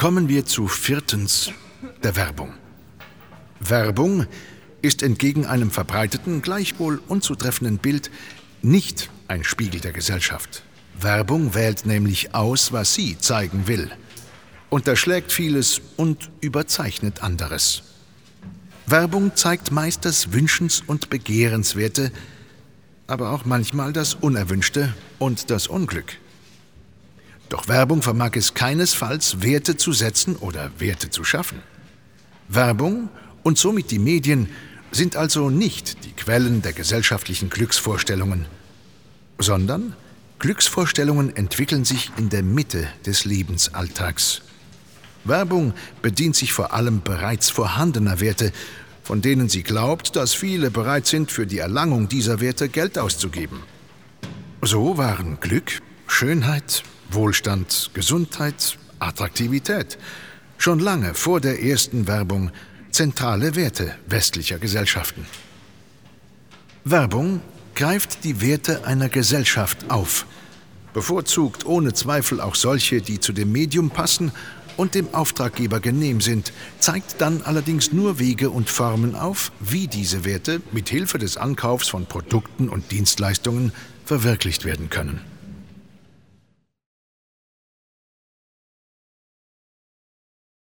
Kommen wir zu viertens, der Werbung. Werbung ist entgegen einem verbreiteten, gleichwohl unzutreffenden Bild nicht ein Spiegel der Gesellschaft. Werbung wählt nämlich aus, was sie zeigen will, unterschlägt vieles und überzeichnet anderes. Werbung zeigt meist das Wünschens- und Begehrenswerte, aber auch manchmal das Unerwünschte und das Unglück. Doch Werbung vermag es keinesfalls, Werte zu setzen oder Werte zu schaffen. Werbung und somit die Medien sind also nicht die Quellen der gesellschaftlichen Glücksvorstellungen, sondern Glücksvorstellungen entwickeln sich in der Mitte des Lebensalltags. Werbung bedient sich vor allem bereits vorhandener Werte, von denen sie glaubt, dass viele bereit sind, für die Erlangung dieser Werte Geld auszugeben. So waren Glück, Schönheit, Wohlstand, Gesundheit, Attraktivität schon lange vor der ersten Werbung zentrale Werte westlicher Gesellschaften. Werbung greift die Werte einer Gesellschaft auf, bevorzugt ohne Zweifel auch solche, die zu dem Medium passen und dem Auftraggeber genehm sind, zeigt dann allerdings nur Wege und Formen auf, wie diese Werte mit Hilfe des Ankaufs von Produkten und Dienstleistungen verwirklicht werden können.